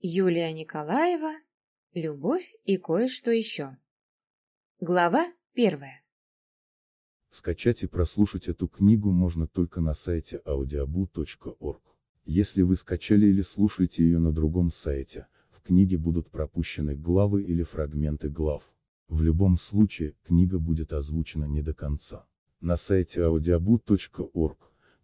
Юлия Николаева «Любовь и кое-что еще». Глава первая. Скачать и прослушать эту книгу можно только на сайте audiobu.org. Если вы скачали или слушаете ее на другом сайте, в книге будут пропущены главы или фрагменты глав. В любом случае, книга будет озвучена не до конца. На сайте audiobu.org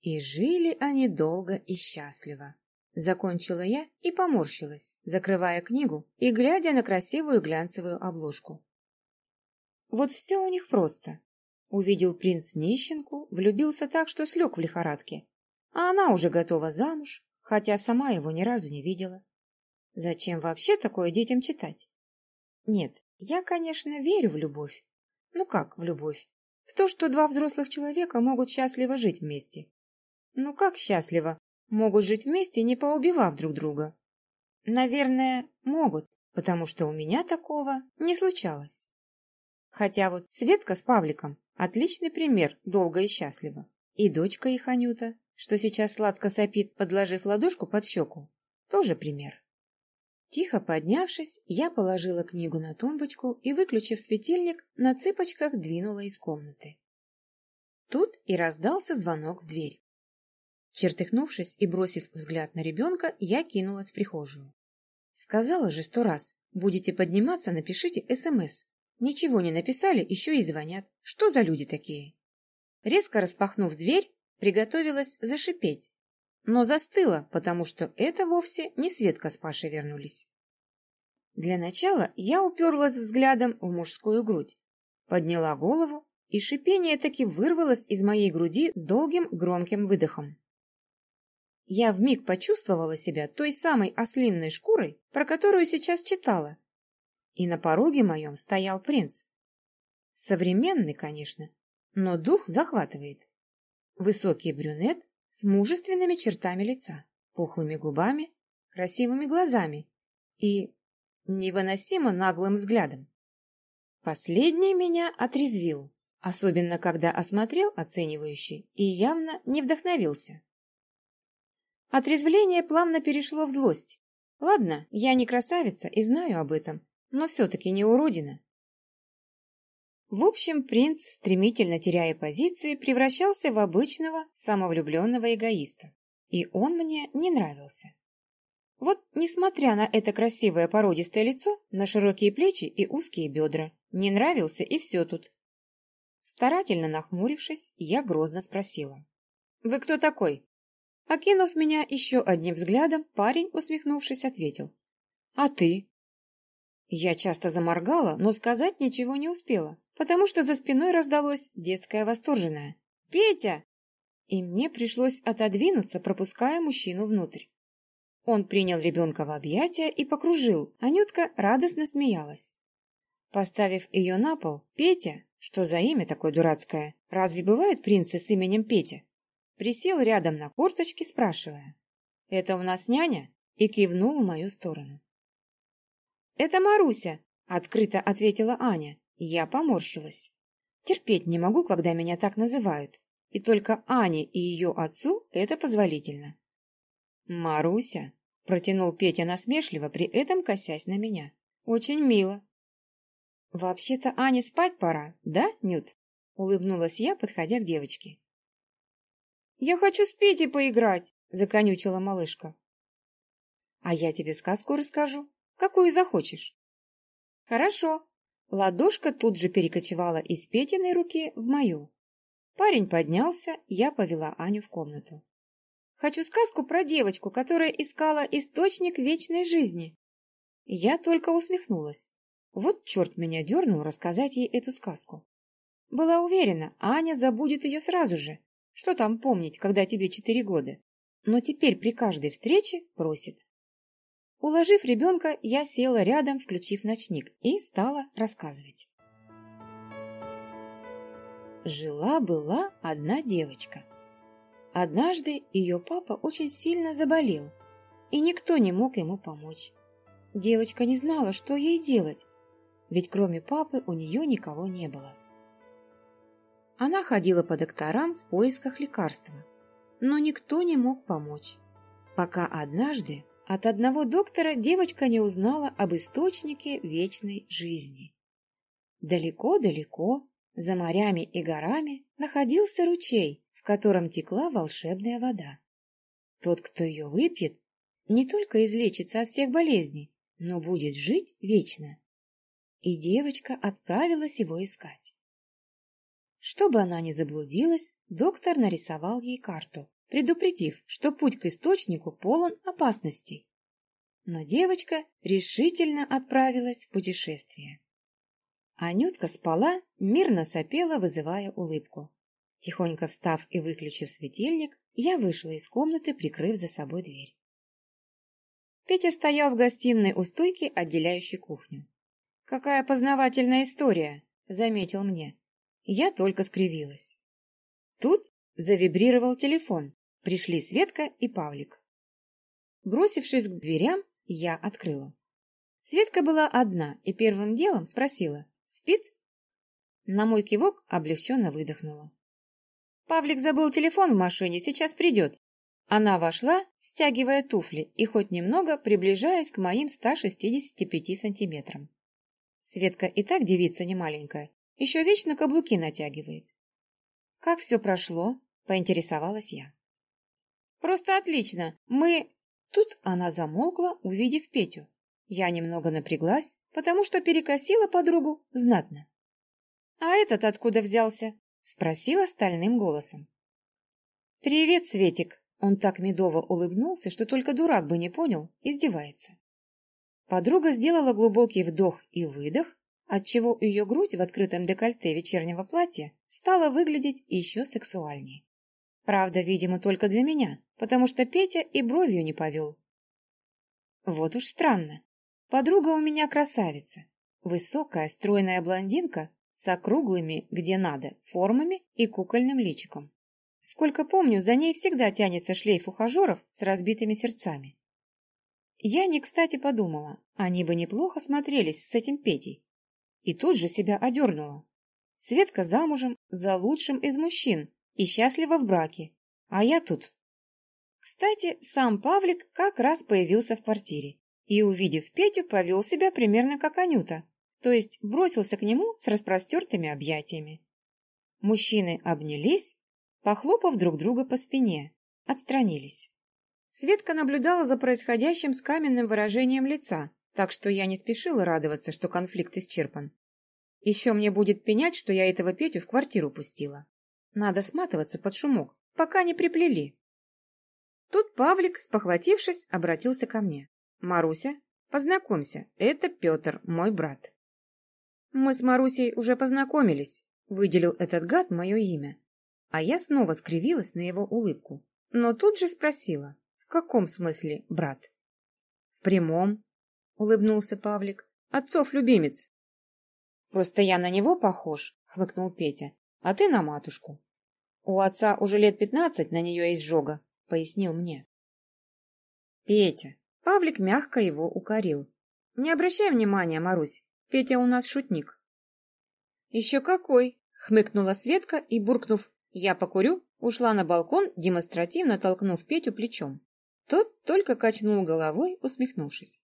И жили они долго и счастливо. Закончила я и поморщилась, закрывая книгу и глядя на красивую глянцевую обложку. Вот все у них просто. Увидел принц нищенку, влюбился так, что слег в лихорадке. А она уже готова замуж, хотя сама его ни разу не видела. Зачем вообще такое детям читать? Нет, я, конечно, верю в любовь. Ну как в любовь? В то, что два взрослых человека могут счастливо жить вместе. Ну как счастливо? Могут жить вместе, не поубивав друг друга. Наверное, могут, потому что у меня такого не случалось. Хотя вот Светка с Павликом – отличный пример долго и счастливо. И дочка их Анюта, что сейчас сладко сопит, подложив ладошку под щеку, тоже пример. Тихо поднявшись, я положила книгу на тумбочку и, выключив светильник, на цыпочках двинула из комнаты. Тут и раздался звонок в дверь. Чертыхнувшись и бросив взгляд на ребенка, я кинулась в прихожую. Сказала же сто раз, будете подниматься, напишите СМС. Ничего не написали, еще и звонят. Что за люди такие? Резко распахнув дверь, приготовилась зашипеть. Но застыла, потому что это вовсе не Светка с Пашей вернулись. Для начала я уперлась взглядом в мужскую грудь, подняла голову, и шипение таки вырвалось из моей груди долгим громким выдохом. Я вмиг почувствовала себя той самой ослинной шкурой, про которую сейчас читала. И на пороге моем стоял принц. Современный, конечно, но дух захватывает. Высокий брюнет с мужественными чертами лица, пухлыми губами, красивыми глазами и невыносимо наглым взглядом. Последний меня отрезвил, особенно когда осмотрел оценивающий и явно не вдохновился. Отрезвление плавно перешло в злость. Ладно, я не красавица и знаю об этом, но все-таки не уродина. В общем, принц, стремительно теряя позиции, превращался в обычного, самовлюбленного эгоиста. И он мне не нравился. Вот, несмотря на это красивое породистое лицо, на широкие плечи и узкие бедра, не нравился и все тут. Старательно нахмурившись, я грозно спросила. «Вы кто такой?» Окинув меня еще одним взглядом, парень, усмехнувшись, ответил. «А ты?» Я часто заморгала, но сказать ничего не успела, потому что за спиной раздалось детское восторженное. «Петя!» И мне пришлось отодвинуться, пропуская мужчину внутрь. Он принял ребенка в объятия и покружил, Анютка радостно смеялась. Поставив ее на пол, Петя, что за имя такое дурацкое, разве бывают принцы с именем Петя? Присел рядом на корточки, спрашивая. «Это у нас няня?» и кивнул в мою сторону. «Это Маруся!» — открыто ответила Аня. Я поморщилась. Терпеть не могу, когда меня так называют. И только Ане и ее отцу это позволительно. «Маруся!» — протянул Петя насмешливо, при этом косясь на меня. «Очень мило». «Вообще-то Ане спать пора, да, Нют?» — улыбнулась я, подходя к девочке. «Я хочу с Петей поиграть!» — законючила малышка. «А я тебе сказку расскажу, какую захочешь». «Хорошо». Ладошка тут же перекочевала из Петиной руки в мою. Парень поднялся, я повела Аню в комнату. «Хочу сказку про девочку, которая искала источник вечной жизни». Я только усмехнулась. Вот черт меня дернул рассказать ей эту сказку. Была уверена, Аня забудет ее сразу же, что там помнить, когда тебе четыре года? Но теперь при каждой встрече просит. Уложив ребенка, я села рядом, включив ночник, и стала рассказывать. Жила-была одна девочка. Однажды ее папа очень сильно заболел, и никто не мог ему помочь. Девочка не знала, что ей делать, ведь кроме папы у нее никого не было. Она ходила по докторам в поисках лекарства, но никто не мог помочь, пока однажды от одного доктора девочка не узнала об источнике вечной жизни. Далеко-далеко, за морями и горами, находился ручей, в котором текла волшебная вода. Тот, кто ее выпьет, не только излечится от всех болезней, но будет жить вечно. И девочка отправилась его искать. Чтобы она не заблудилась, доктор нарисовал ей карту, предупредив, что путь к источнику полон опасностей. Но девочка решительно отправилась в путешествие. Анютка спала, мирно сопела, вызывая улыбку. Тихонько встав и выключив светильник, я вышла из комнаты, прикрыв за собой дверь. Петя стоял в гостиной у стойки, отделяющей кухню. «Какая познавательная история!» — заметил мне. Я только скривилась. Тут завибрировал телефон. Пришли Светка и Павлик. Бросившись к дверям, я открыла. Светка была одна и первым делом спросила «Спит?». На мой кивок облегченно выдохнула. «Павлик забыл телефон в машине, сейчас придет». Она вошла, стягивая туфли и хоть немного приближаясь к моим 165 сантиметрам. Светка и так девица немаленькая, еще вечно каблуки натягивает. «Как все прошло?» – поинтересовалась я. Просто отлично. Мы...» Тут она замолкла, увидев Петю. Я немного напряглась, потому что перекосила подругу знатно. «А этот откуда взялся?» — спросила стальным голосом. «Привет, Светик!» Он так медово улыбнулся, что только дурак бы не понял, издевается. Подруга сделала глубокий вдох и выдох, отчего ее грудь в открытом декольте вечернего платья стала выглядеть еще сексуальнее. Правда, видимо, только для меня, потому что Петя и бровью не повел. Вот уж странно. Подруга у меня красавица. Высокая, стройная блондинка с округлыми, где надо, формами и кукольным личиком. Сколько помню, за ней всегда тянется шлейф ухажеров с разбитыми сердцами. Я не кстати подумала, они бы неплохо смотрелись с этим Петей. И тут же себя одернула. Светка замужем за лучшим из мужчин и счастлива в браке, а я тут кстати, сам Павлик как раз появился в квартире и, увидев Петю, повел себя примерно как Анюта, то есть бросился к нему с распростертыми объятиями. Мужчины обнялись, похлопав друг друга по спине, отстранились. Светка наблюдала за происходящим с каменным выражением лица, так что я не спешила радоваться, что конфликт исчерпан. Еще мне будет пенять, что я этого Петю в квартиру пустила. Надо сматываться под шумок, пока не приплели. Тут Павлик, спохватившись, обратился ко мне. «Маруся, познакомься, это Петр, мой брат». «Мы с Марусей уже познакомились», — выделил этот гад мое имя. А я снова скривилась на его улыбку, но тут же спросила, в каком смысле брат? «В прямом», — улыбнулся Павлик, — «отцов любимец». «Просто я на него похож», — хмыкнул Петя, — «а ты на матушку». У отца уже лет пятнадцать на нее изжога, пояснил мне. Петя. Павлик мягко его укорил. Не обращай внимания, Марусь, Петя у нас шутник. Еще какой, хмыкнула Светка и, буркнув «я покурю», ушла на балкон, демонстративно толкнув Петю плечом. Тот только качнул головой, усмехнувшись.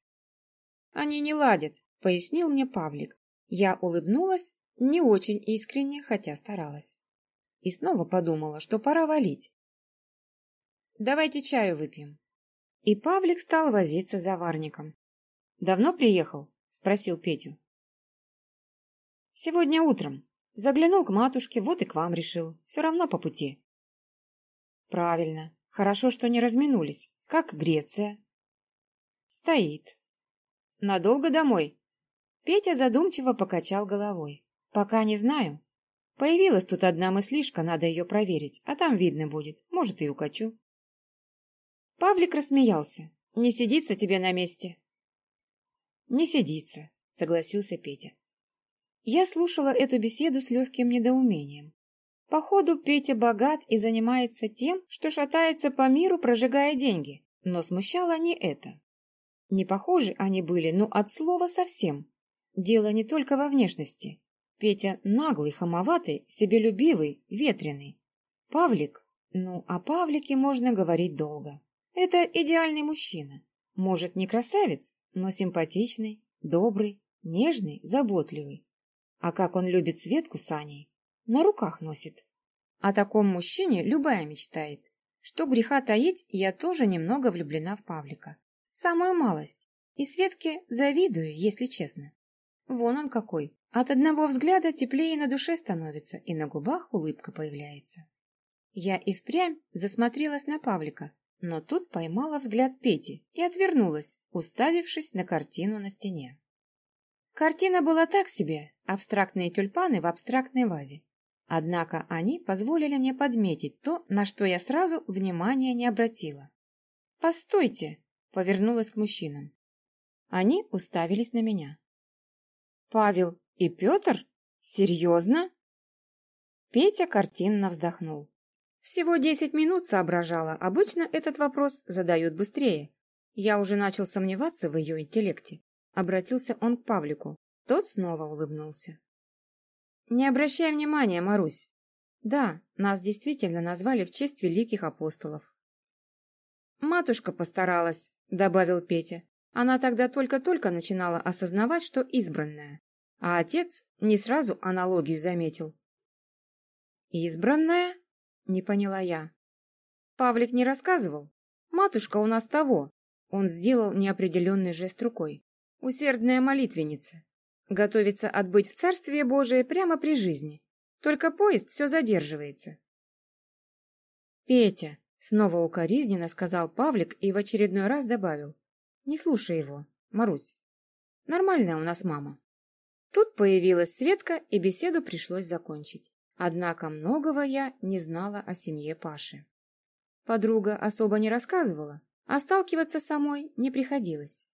«Они не ладят», — пояснил мне Павлик. Я улыбнулась, не очень искренне, хотя старалась. И снова подумала, что пора валить. Давайте чаю выпьем. И Павлик стал возиться за варником. Давно приехал? Спросил Петю. Сегодня утром. Заглянул к матушке, вот и к вам решил. Все равно по пути. Правильно. Хорошо, что не разминулись. Как Греция? Стоит. Надолго домой? Петя задумчиво покачал головой. Пока не знаю. Появилась тут одна мыслишка, надо ее проверить, а там видно будет. Может, и укачу. Павлик рассмеялся. «Не сидится тебе на месте. Не сидится, согласился Петя. Я слушала эту беседу с легким недоумением. Походу, Петя богат и занимается тем, что шатается по миру, прожигая деньги. Но смущало не это. Не похожи они были, но от слова совсем. Дело не только во внешности. Петя наглый, хамоватый, себелюбивый, ветреный. Павлик, ну, о Павлике можно говорить долго. Это идеальный мужчина. Может, не красавец, но симпатичный, добрый, нежный, заботливый. А как он любит Светку с Аней. На руках носит. О таком мужчине любая мечтает. Что греха таить, я тоже немного влюблена в Павлика. Самую малость. И Светке завидую, если честно. Вон он какой. От одного взгляда теплее на душе становится, и на губах улыбка появляется. Я и впрямь засмотрелась на Павлика, но тут поймала взгляд Пети и отвернулась, уставившись на картину на стене. Картина была так себе, абстрактные тюльпаны в абстрактной вазе. Однако они позволили мне подметить то, на что я сразу внимания не обратила. «Постойте!» — повернулась к мужчинам. Они уставились на меня. «Павел и Петр? Серьезно?» Петя картинно вздохнул. Всего десять минут соображала, обычно этот вопрос задают быстрее. Я уже начал сомневаться в ее интеллекте. Обратился он к Павлику. Тот снова улыбнулся. «Не обращай внимания, Марусь. Да, нас действительно назвали в честь великих апостолов». «Матушка постаралась», — добавил Петя. Она тогда только-только начинала осознавать, что избранная. А отец не сразу аналогию заметил. «Избранная?» — не поняла я. Павлик не рассказывал. «Матушка у нас того». Он сделал неопределенный жест рукой. «Усердная молитвенница. Готовится отбыть в Царствие Божие прямо при жизни. Только поезд все задерживается. «Петя!» — снова укоризненно сказал Павлик и в очередной раз добавил. «Не слушай его, Марусь. Нормальная у нас мама». Тут появилась Светка, и беседу пришлось закончить. Однако многого я не знала о семье Паши. Подруга особо не рассказывала, а сталкиваться самой не приходилось.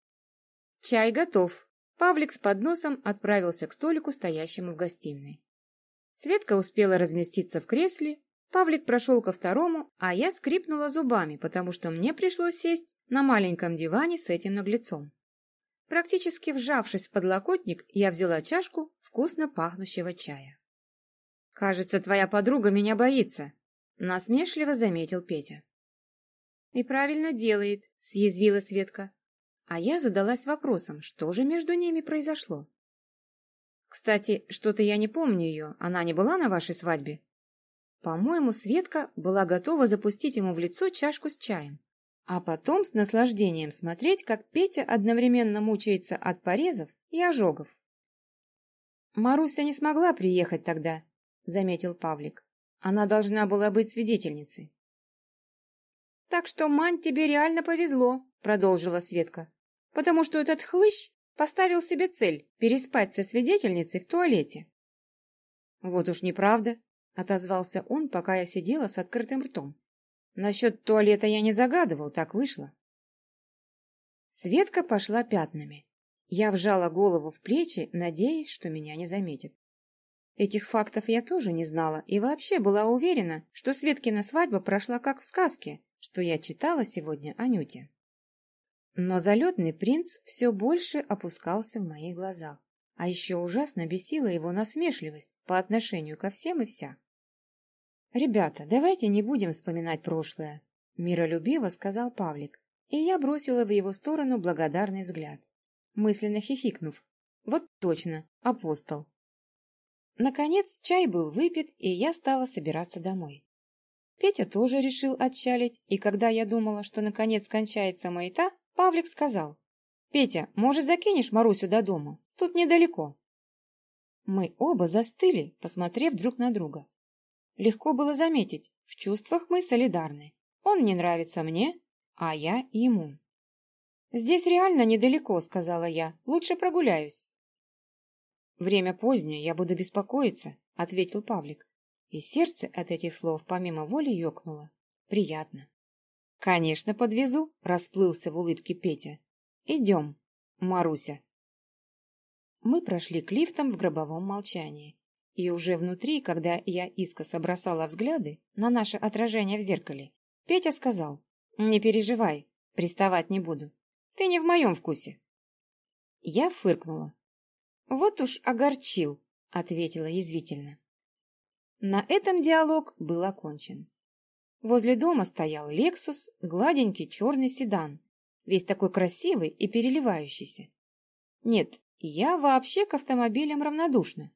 «Чай готов», Павлик с подносом отправился к столику, стоящему в гостиной. Светка успела разместиться в кресле, Павлик прошел ко второму, а я скрипнула зубами, потому что мне пришлось сесть на маленьком диване с этим наглецом. Практически вжавшись в подлокотник, я взяла чашку вкусно пахнущего чая. «Кажется, твоя подруга меня боится», — насмешливо заметил Петя. «И правильно делает», — съязвила Светка. А я задалась вопросом, что же между ними произошло. Кстати, что-то я не помню ее, она не была на вашей свадьбе? По-моему, Светка была готова запустить ему в лицо чашку с чаем, а потом с наслаждением смотреть, как Петя одновременно мучается от порезов и ожогов. «Маруся не смогла приехать тогда», — заметил Павлик. «Она должна была быть свидетельницей». «Так что, Мань, тебе реально повезло», — продолжила Светка потому что этот хлыщ поставил себе цель переспать со свидетельницей в туалете. «Вот уж неправда», — отозвался он, пока я сидела с открытым ртом. «Насчет туалета я не загадывал, так вышло». Светка пошла пятнами. Я вжала голову в плечи, надеясь, что меня не заметят. Этих фактов я тоже не знала и вообще была уверена, что Светкина свадьба прошла как в сказке, что я читала сегодня Анюте. Но залетный принц все больше опускался в моих глазах, а еще ужасно бесила его насмешливость по отношению ко всем и вся. «Ребята, давайте не будем вспоминать прошлое», — миролюбиво сказал Павлик, и я бросила в его сторону благодарный взгляд, мысленно хихикнув. «Вот точно, апостол». Наконец чай был выпит, и я стала собираться домой. Петя тоже решил отчалить, и когда я думала, что наконец кончается маята, Павлик сказал, «Петя, может, закинешь Марусю до дома? Тут недалеко». Мы оба застыли, посмотрев друг на друга. Легко было заметить, в чувствах мы солидарны. Он не нравится мне, а я ему. «Здесь реально недалеко», — сказала я. «Лучше прогуляюсь». «Время позднее, я буду беспокоиться», — ответил Павлик. И сердце от этих слов помимо воли ёкнуло. Приятно. «Конечно, подвезу», — расплылся в улыбке Петя. «Идем, Маруся». Мы прошли к лифтам в гробовом молчании. И уже внутри, когда я искоса бросала взгляды на наше отражение в зеркале, Петя сказал, «Не переживай, приставать не буду. Ты не в моем вкусе». Я фыркнула. «Вот уж огорчил», — ответила язвительно. На этом диалог был окончен. Возле дома стоял «Лексус», гладенький черный седан, весь такой красивый и переливающийся. Нет, я вообще к автомобилям равнодушна,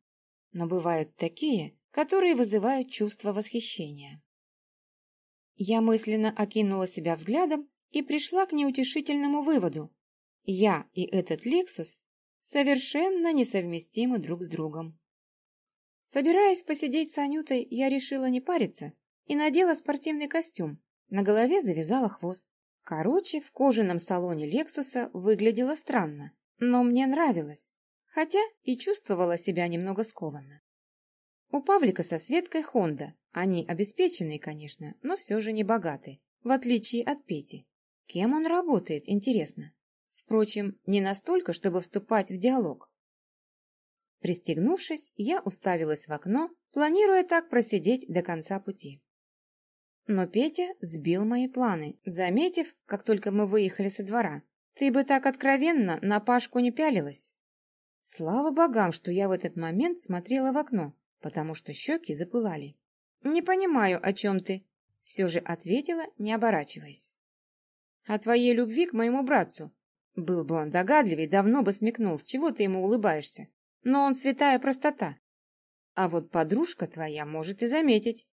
но бывают такие, которые вызывают чувство восхищения. Я мысленно окинула себя взглядом и пришла к неутешительному выводу. Я и этот «Лексус» совершенно несовместимы друг с другом. Собираясь посидеть с Анютой, я решила не париться и надела спортивный костюм. На голове завязала хвост. Короче, в кожаном салоне Лексуса выглядело странно, но мне нравилось, хотя и чувствовала себя немного скованно. У Павлика со Светкой Хонда. Они обеспеченные, конечно, но все же не богаты, в отличие от Пети. Кем он работает, интересно? Впрочем, не настолько, чтобы вступать в диалог. Пристегнувшись, я уставилась в окно, планируя так просидеть до конца пути. Но Петя сбил мои планы, заметив, как только мы выехали со двора. «Ты бы так откровенно на Пашку не пялилась!» Слава богам, что я в этот момент смотрела в окно, потому что щеки запылали. «Не понимаю, о чем ты», — все же ответила, не оборачиваясь. «О твоей любви к моему братцу. Был бы он догадливый, давно бы смекнул, с чего ты ему улыбаешься но он святая простота. А вот подружка твоя может и заметить.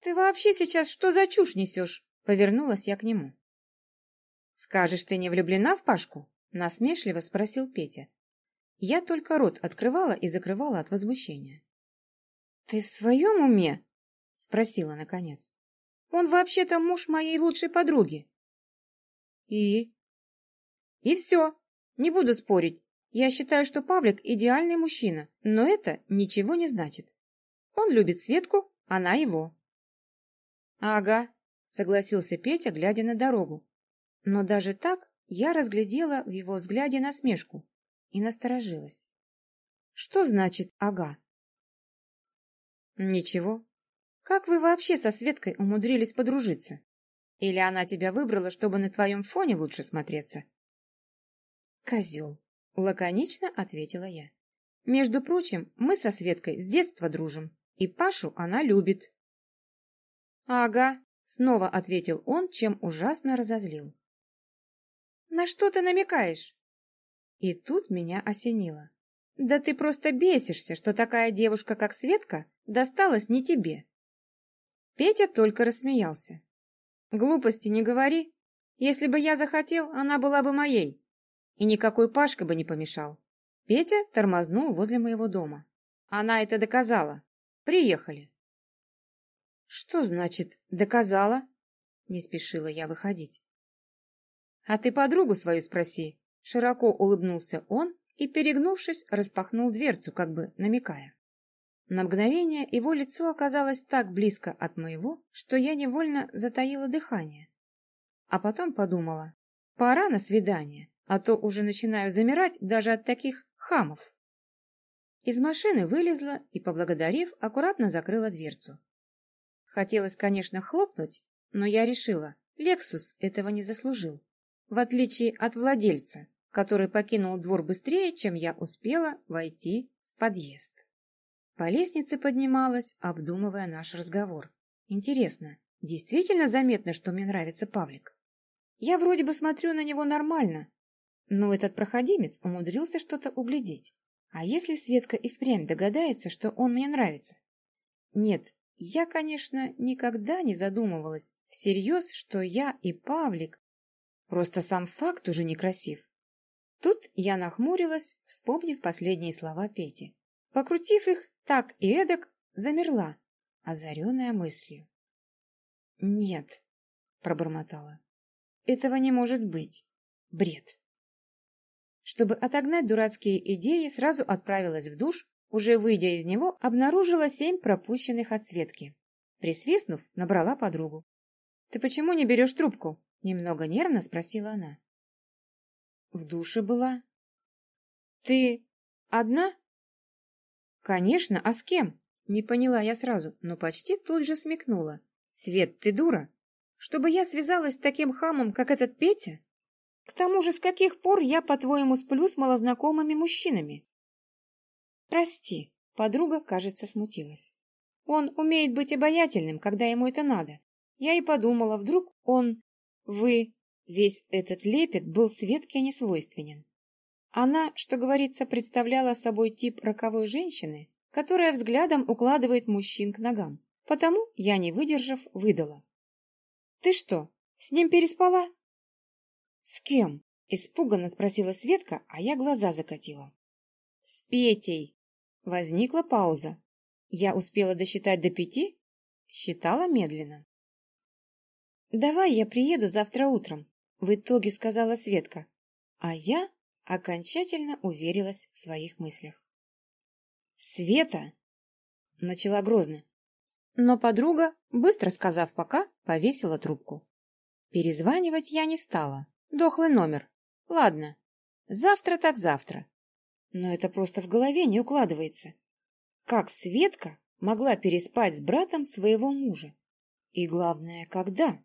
«Ты вообще сейчас что за чушь несешь?» — повернулась я к нему. «Скажешь, ты не влюблена в Пашку?» — насмешливо спросил Петя. Я только рот открывала и закрывала от возмущения. «Ты в своем уме?» — спросила наконец. «Он вообще-то муж моей лучшей подруги». «И?» «И все. Не буду спорить. Я считаю, что Павлик идеальный мужчина, но это ничего не значит. Он любит Светку, она его. Ага, согласился Петя, глядя на дорогу. Но даже так я разглядела в его взгляде насмешку и насторожилась. Что значит «ага»? Ничего. Как вы вообще со Светкой умудрились подружиться? Или она тебя выбрала, чтобы на твоем фоне лучше смотреться? Козел. Лаконично ответила я. Между прочим, мы со Светкой с детства дружим, и Пашу она любит. Ага, снова ответил он, чем ужасно разозлил. На что ты намекаешь? И тут меня осенило. Да ты просто бесишься, что такая девушка, как Светка, досталась не тебе. Петя только рассмеялся. Глупости не говори. Если бы я захотел, она была бы моей. И никакой Пашка бы не помешал. Петя тормознул возле моего дома. Она это доказала. Приехали. Что значит «доказала»? Не спешила я выходить. А ты подругу свою спроси. Широко улыбнулся он и, перегнувшись, распахнул дверцу, как бы намекая. На мгновение его лицо оказалось так близко от моего, что я невольно затаила дыхание. А потом подумала, пора на свидание а то уже начинаю замирать даже от таких хамов. Из машины вылезла и, поблагодарив, аккуратно закрыла дверцу. Хотелось, конечно, хлопнуть, но я решила, Лексус этого не заслужил, в отличие от владельца, который покинул двор быстрее, чем я успела войти в подъезд. По лестнице поднималась, обдумывая наш разговор. Интересно, действительно заметно, что мне нравится Павлик? Я вроде бы смотрю на него нормально, но этот проходимец умудрился что-то углядеть. А если Светка и впрямь догадается, что он мне нравится? Нет, я, конечно, никогда не задумывалась всерьез, что я и Павлик. Просто сам факт уже некрасив. Тут я нахмурилась, вспомнив последние слова Пети. Покрутив их так и эдак, замерла, озаренная мыслью. «Нет», — пробормотала, — «этого не может быть. Бред». Чтобы отогнать дурацкие идеи, сразу отправилась в душ, уже выйдя из него, обнаружила семь пропущенных от Светки. Присвистнув, набрала подругу. «Ты почему не берешь трубку?» – немного нервно спросила она. «В душе была». «Ты Одна? Конечно, а с кем? Не поняла я сразу, но почти тут же смекнула. Свет, ты дура? Чтобы я связалась с таким хамом, как этот Петя? К тому же, с каких пор я, по-твоему, сплю с малознакомыми мужчинами? Прости, подруга, кажется, смутилась. Он умеет быть обаятельным, когда ему это надо. Я и подумала, вдруг он... Вы... Весь этот лепет был Светке несвойственен. Она, что говорится, представляла собой тип роковой женщины, которая взглядом укладывает мужчин к ногам. Потому я, не выдержав, выдала. «Ты что, с ним переспала?» «С кем?» — испуганно спросила Светка, а я глаза закатила. «С Петей!» Возникла пауза. Я успела досчитать до пяти? Считала медленно. «Давай я приеду завтра утром», — в итоге сказала Светка. А я окончательно уверилась в своих мыслях. «Света!» — начала грозно. Но подруга, быстро сказав «пока», повесила трубку. Перезванивать я не стала. Дохлый номер. Ладно, завтра так завтра. Но это просто в голове не укладывается. Как Светка могла переспать с братом своего мужа? И главное, когда?